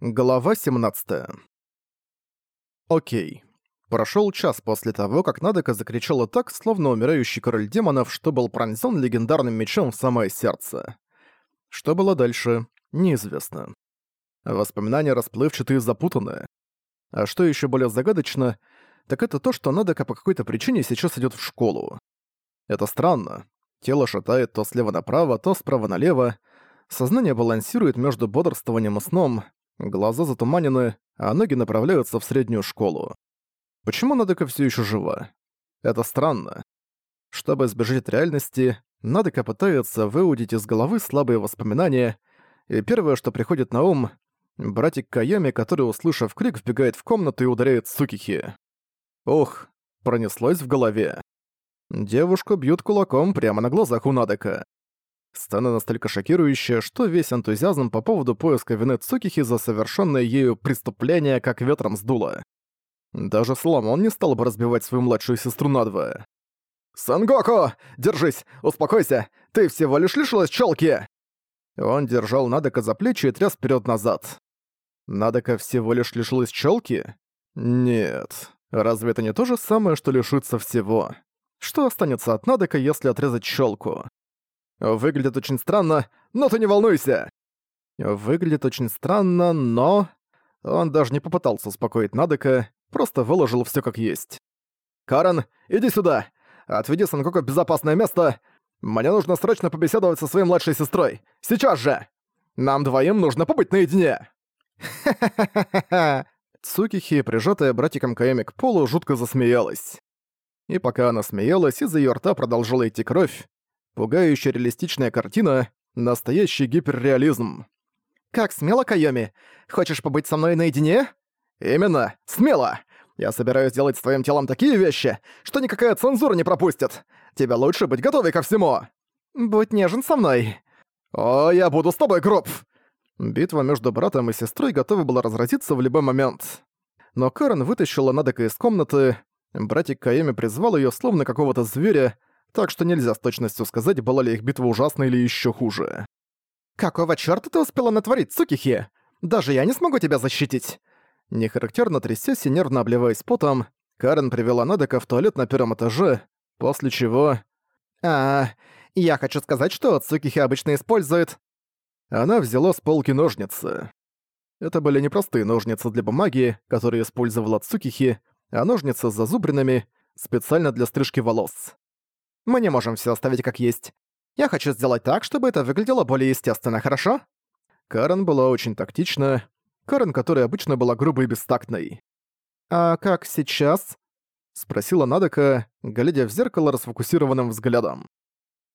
Глава 17. Окей. Прошёл час после того, как Надека закричала так, словно умирающий король демонов, что был пронзён легендарным мечом в самое сердце. Что было дальше, неизвестно. Воспоминания расплывчатые и запутанные. А что ещё более загадочно, так это то, что Надека по какой-то причине сейчас идёт в школу. Это странно. Тело шатает то слева направо, то справа налево. Сознание балансирует между бодрствованием и сном, Глаза затуманены, а ноги направляются в среднюю школу. Почему Надека все еще жива? Это странно. Чтобы избежать от реальности, Надека пытается выудить из головы слабые воспоминания, и первое, что приходит на ум — братик Кайоми, который, услышав крик, вбегает в комнату и ударяет Сукихи. Ох, пронеслось в голове. Девушку бьют кулаком прямо на глазах у Надека. Сцена настолько шокирующая, что весь энтузиазм по поводу поиска вины Цукихи за совершенное ею преступление как ветром сдуло. Даже Соломон не стал бы разбивать свою младшую сестру надвое. «Сангоку! Держись! Успокойся! Ты всего лишь лишилась челки!» Он держал Надека за плечи и тряс вперед назад Надека всего лишь лишилась челки? Нет. Разве это не то же самое, что лишиться всего? Что останется от Надека, если отрезать челку? Выглядит очень странно, но ты не волнуйся!» Выглядит очень странно, но... Он даже не попытался успокоить Надека, просто выложил все как есть. «Карен, иди сюда! Отведи Сангоку в безопасное место! Мне нужно срочно побеседовать со своей младшей сестрой! Сейчас же! Нам двоим нужно побыть наедине!» «Ха-ха-ха-ха-ха!» Цукихи, прижатая братиком Каэми к полу, жутко засмеялась. И пока она смеялась, из её рта продолжала идти кровь, Пугающая реалистичная картина, настоящий гиперреализм. «Как смело, Кайоми? Хочешь побыть со мной наедине?» «Именно, смело! Я собираюсь делать с твоим телом такие вещи, что никакая цензура не пропустит. Тебе лучше быть готовой ко всему!» «Будь нежен со мной!» «О, я буду с тобой, Гроб!» Битва между братом и сестрой готова была разразиться в любой момент. Но Карен вытащила Надека из комнаты, братик Каэми призвал её словно какого-то зверя, так что нельзя с точностью сказать, была ли их битва ужасной или еще хуже. «Какого чёрта ты успела натворить, Цукихи? Даже я не смогу тебя защитить!» Нехарактерно трясясь и нервно обливаясь потом, Карен привела Надека в туалет на первом этаже, после чего... «А, я хочу сказать, что Цукихи обычно использует...» Она взяла с полки ножницы. Это были не простые ножницы для бумаги, которые использовала Цукихи, а ножницы с зазубринами, специально для стрижки волос. Мы не можем все оставить как есть. Я хочу сделать так, чтобы это выглядело более естественно, хорошо?» Карен была очень тактична. Карен, которая обычно была грубой и бестактной. «А как сейчас?» — спросила Надека, глядя в зеркало расфокусированным взглядом.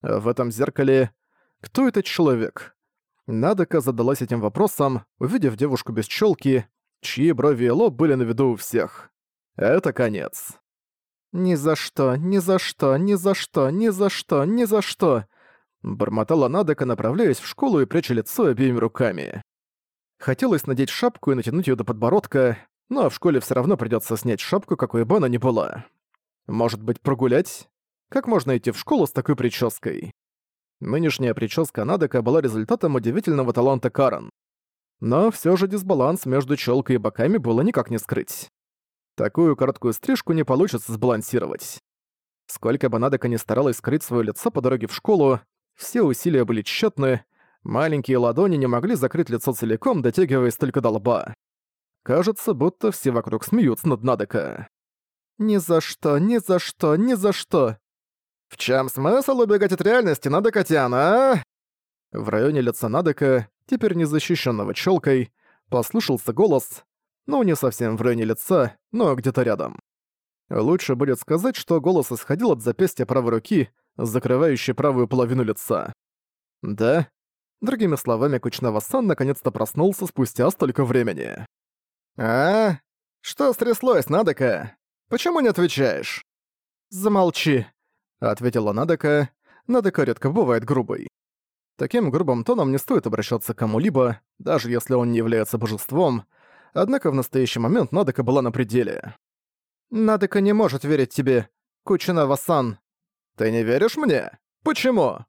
В этом зеркале... Кто этот человек? Надека задалась этим вопросом, увидев девушку без челки, чьи брови и лоб были на виду у всех. Это конец. «Ни за что, ни за что, ни за что, ни за что, ни за что!» Бормотала Надека, направляясь в школу и пряча лицо обеими руками. Хотелось надеть шапку и натянуть ее до подбородка, но в школе все равно придется снять шапку, какой бы она ни была. Может быть, прогулять? Как можно идти в школу с такой прической? Нынешняя прическа Надека была результатом удивительного таланта Карен. Но все же дисбаланс между челкой и боками было никак не скрыть. Такую короткую стрижку не получится сбалансировать. Сколько бы Надека ни старалась скрыть свое лицо по дороге в школу, все усилия были тщетны, маленькие ладони не могли закрыть лицо целиком, дотягиваясь только до лба. Кажется, будто все вокруг смеются над Надека. «Ни за что, ни за что, ни за что!» «В чем смысл убегать от реальности, Надекатяна, а?» В районе лица Надека, теперь незащищенного челкой, послышался голос, ну, не совсем в районе лица, но где-то рядом. Лучше будет сказать, что голос исходил от запястья правой руки, закрывающей правую половину лица. Да? Другими словами, Кучнава-сан наконец-то проснулся спустя столько времени. «А? Что стряслось, Надека? Почему не отвечаешь?» «Замолчи», — ответила Надека. Надека редко бывает грубой. Таким грубым тоном не стоит обращаться к кому-либо, даже если он не является божеством, однако в настоящий момент Надека была на пределе. «Надека не может верить тебе, Кучинава-сан». «Ты не веришь мне? Почему?»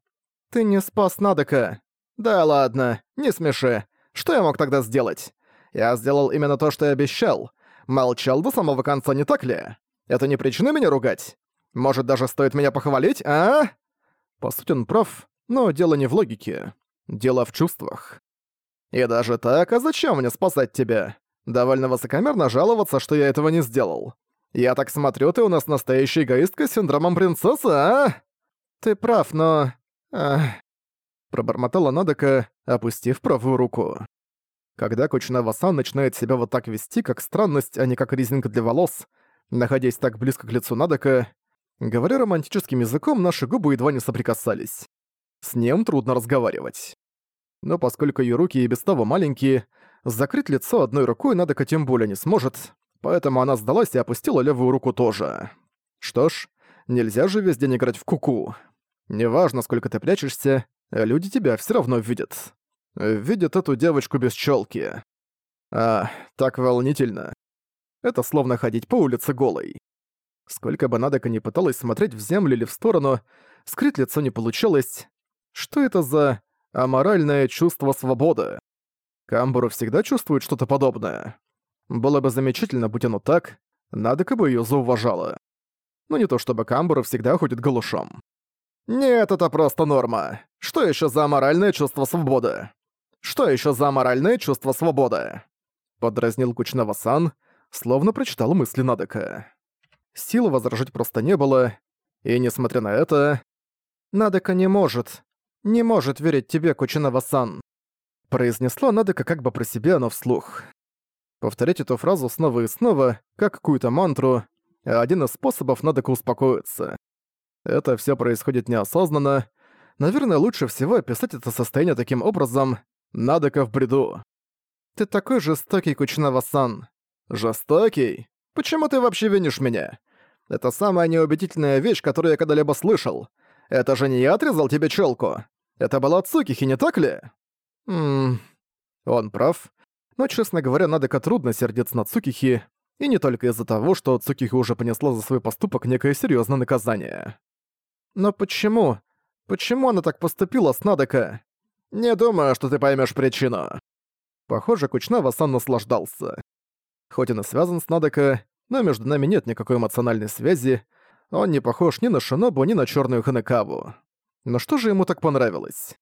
«Ты не спас Надека». «Да ладно, не смеши. Что я мог тогда сделать? Я сделал именно то, что и обещал. Молчал до самого конца, не так ли? Это не причина меня ругать? Может, даже стоит меня похвалить, а?» По сути, он прав, но дело не в логике. Дело в чувствах. И даже так, а зачем мне спасать тебя? Довольно высокомерно жаловаться, что я этого не сделал. Я так смотрю, ты у нас настоящая эгоистка с синдромом принцессы, а? Ты прав, но... Ах... Пробормотала Надека, опустив правую руку. Когда Кучнава-сан начинает себя вот так вести, как странность, а не как резинка для волос, находясь так близко к лицу Надека, говоря романтическим языком, наши губы едва не соприкасались. С ним трудно разговаривать. Но поскольку ее руки и без того маленькие, закрыть лицо одной рукой Надека тем более не сможет, поэтому она сдалась и опустила левую руку тоже. Что ж, нельзя же весь день играть в куку. -ку. Неважно, сколько ты прячешься, люди тебя все равно видят. Видят эту девочку без челки. А, так волнительно. Это словно ходить по улице голой. Сколько бы Надека не пыталась смотреть в землю или в сторону, скрыть лицо не получалось, что это за аморальное чувство свободы? Камбуру всегда чувствует что-то подобное. Было бы замечательно, будь оно так, надо бы её зауважала. Но не то чтобы Камбуру всегда ходит голышом. Нет, это просто норма. Что ещё за аморальное чувство свободы? Что ещё за аморальное чувство свободы? Подразнил Кучнава-сан, словно прочитал мысли Надека. Сил возражать просто не было, и, несмотря на это, Надека не может, не может верить тебе, Кучинава-сан», произнесла Надека как бы про себя, но вслух. Повторять эту фразу снова и снова, как какую-то мантру, один из способов Надека успокоиться. Это все происходит неосознанно. Наверное, лучше всего описать это состояние таким образом «Надека в бреду». «Ты такой жестокий, Кучинава-сан». «Жестокий? Почему ты вообще винишь меня? Это самая неубедительная вещь, которую я когда-либо слышал. Это же не я отрезал тебе челку. Это была Цукихи, не так ли? Ммм... Он прав. Но, честно говоря, Надека трудно сердиться на Цукихи, и не только из-за того, что Цукихи уже понесла за свой поступок некое серьезное наказание. Но почему? Почему она так поступила с Надека? Не думаю, что ты поймешь причину. Похоже, Кучнава-сан наслаждался. Хоть он и связан с Надека, но между нами нет никакой эмоциональной связи, он не похож ни на Шинобу, ни на черную Ханекаву. Но что же ему так понравилось?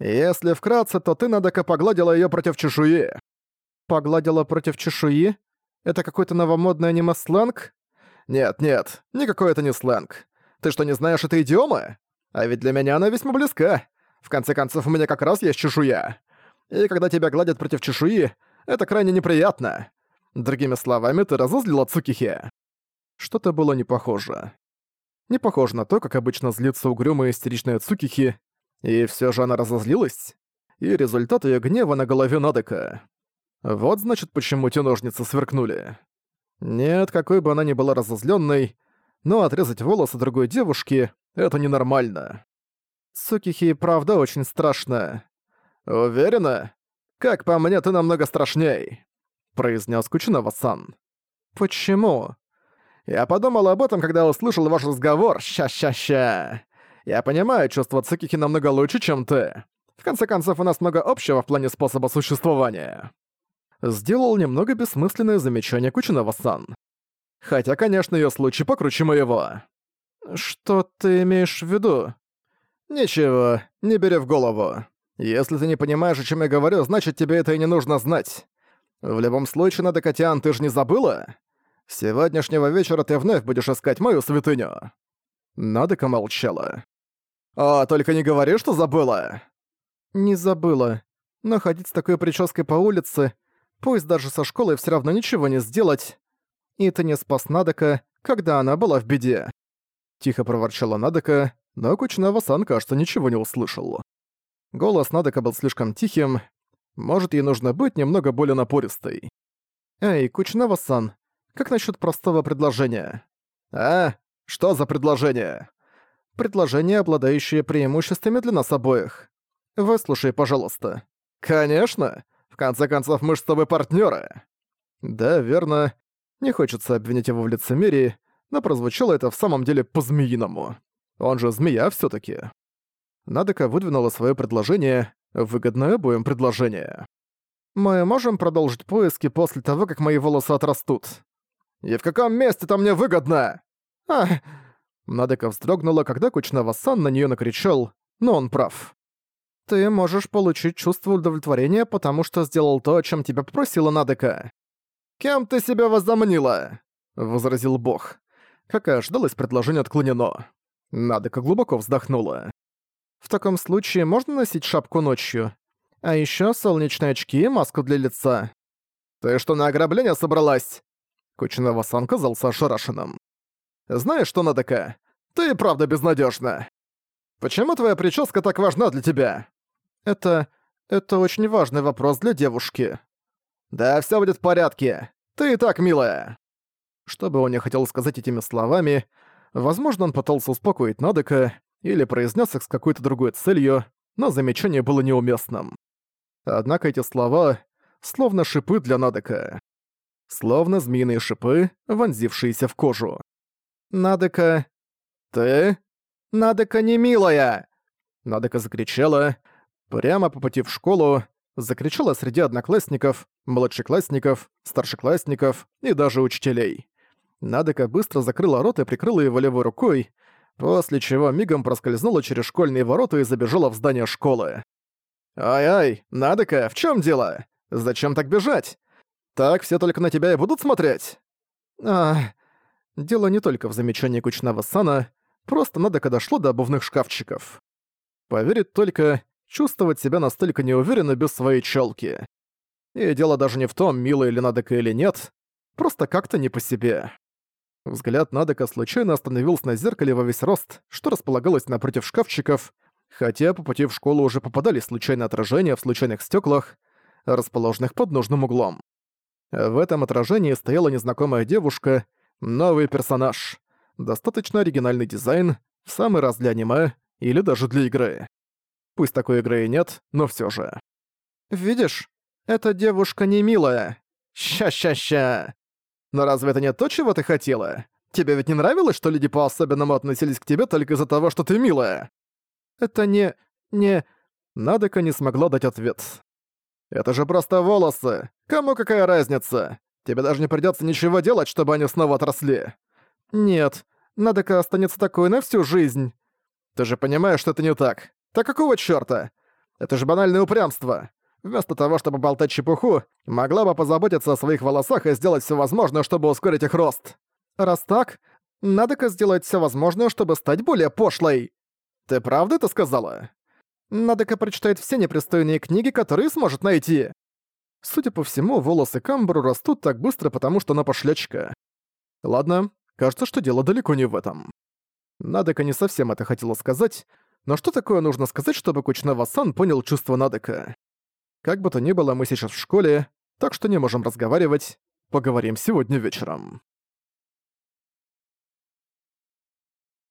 Если вкратце, то ты, Надека, погладила ее против чешуи. Погладила против чешуи? Это какой-то новомодный аниме-сленг? Нет-нет, никакой это не сленг. Ты что, не знаешь этой идиомы? А ведь для меня она весьма близка. В конце концов, у меня как раз есть чешуя. И когда тебя гладят против чешуи, это крайне неприятно. Другими словами, ты разозлила Цукихи. Что-то было не похоже. Не похоже на то, как обычно злится угрюмая истеричная Цукихи, и все же она разозлилась, и результат ее гнева на голове Надека. Вот значит, почему те ножницы сверкнули. Нет, какой бы она ни была разозленной, но отрезать волосы другой девушки — это ненормально. Цукихи правда очень страшная. Уверена? Как по мне, ты намного страшней, произнес Кучинова-сан. Почему? Я подумал об этом, когда услышал ваш разговор. Ща-ща-ща. Я понимаю, чувство Цукихи намного лучше, чем ты. В конце концов, у нас много общего в плане способа существования. Сделал немного бессмысленное замечание Кучинова-сан. Хотя, конечно, ее случай покруче моего. Что ты имеешь в виду? Ничего, не бери в голову. Если ты не понимаешь, о чем я говорю, значит тебе это и не нужно знать. В любом случае, надо, Катян, ты же не забыла? С сегодняшнего вечера ты вновь будешь искать мою святыню». Надека молчала. «О, только не говори, что забыла!» «Не забыла. Но ходить с такой прической по улице, пусть даже со школой все равно ничего не сделать. И ты не спас Надека, когда она была в беде». Тихо проворчала Надека, но Кучнава-сан, кажется, ничего не услышал. Голос Надека был слишком тихим, может, ей нужно быть немного более напористой. «Эй, Кучнава-сан, как насчет простого предложения? А? Что за предложение? Предложение, обладающее преимуществами для нас обоих. Выслушай, пожалуйста. Конечно. В конце концов, мы с тобой партнеры. Да, верно. Не хочется обвинить его в лицемерии, но прозвучало это в самом деле по-змеиному. Он же змея все таки Надека выдвинула свое предложение, выгодное обоим предложение. Мы можем продолжить поиски после того, как мои волосы отрастут. И в каком месте там мне выгодно? А! Надека вздрогнула, когда Кучнава-сан на неё накричал, но он прав. Ты можешь получить чувство удовлетворения, потому что сделал то, о чем тебя попросила Надека. «Кем ты себя возомнила?» — возразил бог. Как и ожидалось, предложение отклонено. Надека глубоко вздохнула. «В таком случае можно носить шапку ночью? А еще солнечные очки и маску для лица?» «Ты что, на ограбление собралась?» Кучинова-сан казался ошарашенным. «Знаешь что, Надека, ты правда безнадежна. Почему твоя прическа так важна для тебя?» «Это... это очень важный вопрос для девушки». «Да все будет в порядке. Ты и так милая». Что бы он не хотел сказать этими словами, возможно, он пытался успокоить Надека или произнес их с какой-то другой целью, но замечание было неуместным. Однако эти слова словно шипы для Надека. Словно змеиные шипы, вонзившиеся в кожу. «Надека...» «Ты?» «Надека не милая!» Надека закричала, прямо по пути в школу, закричала среди одноклассников, младшеклассников, старшеклассников и даже учителей. Надека быстро закрыла рот и прикрыла его левой рукой, после чего мигом проскользнула через школьные ворота и забежала в здание школы. «Ай-ай, Надека, в чем дело? Зачем так бежать? Так все только на тебя и будут смотреть?» «А...» Дело не только в замечании Кучнава Сана, просто Надека дошло до обувных шкафчиков. Поверит только, чувствовать себя настолько неуверенно без своей челки. И дело даже не в том, милая ли Надека или нет, просто как-то не по себе. Взгляд Надека случайно остановился на зеркале во весь рост, что располагалось напротив шкафчиков, хотя по пути в школу уже попадались случайные отражения в случайных стеклах, расположенных под нужным углом. В этом отражении стояла незнакомая девушка, новый персонаж. Достаточно оригинальный дизайн, в самый раз для аниме или даже для игры. Пусть такой игры и нет, но все же. «Видишь, эта девушка не милая. Ща-ща-ща!» Но разве это не то, чего ты хотела? Тебе ведь не нравилось, что люди по-особенному относились к тебе только из-за того, что ты милая? Это не... не... Надека не смогла дать ответ. Это же просто волосы. Кому какая разница? Тебе даже не придётся ничего делать, чтобы они снова отросли. Нет, Надека останется такой на всю жизнь. Ты же понимаешь, что это не так. Так какого чёрта? Это же банальное упрямство. Вместо того, чтобы болтать чепуху, могла бы позаботиться о своих волосах и сделать все возможное, чтобы ускорить их рост. Раз так, надо-ка сделать все возможное, чтобы стать более пошлой. Ты правда это сказала? Надо-ка прочитать все непристойные книги, которые сможет найти. Судя по всему, волосы Камбру растут так быстро, потому что она пошлячка. Ладно, кажется, что дело далеко не в этом. Надека не совсем это хотела сказать, но что такое нужно сказать, чтобы Кучнава-сан понял чувство Надека? Как бы то ни было, мы сейчас в школе, так что не можем разговаривать. Поговорим сегодня вечером.